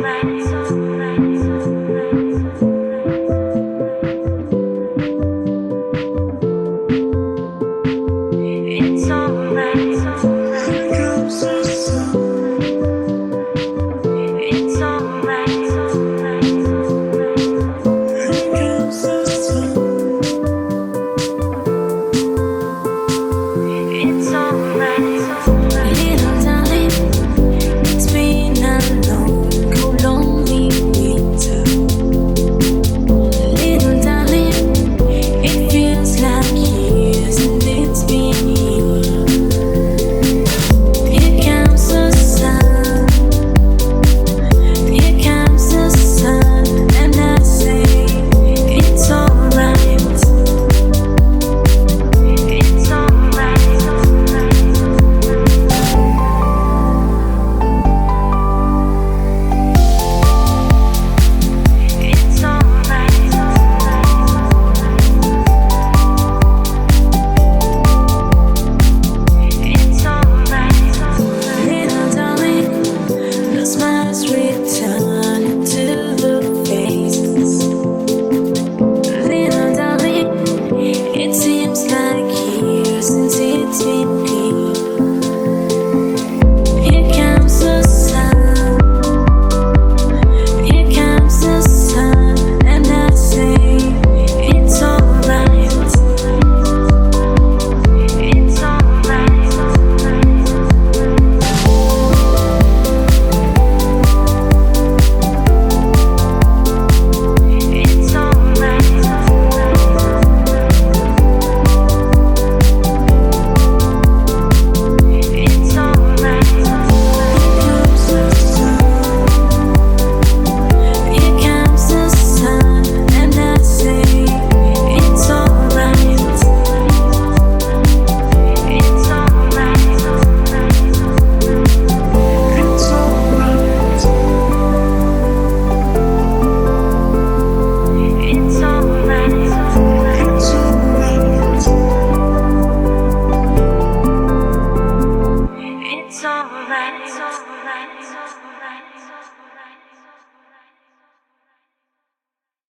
friends. last real.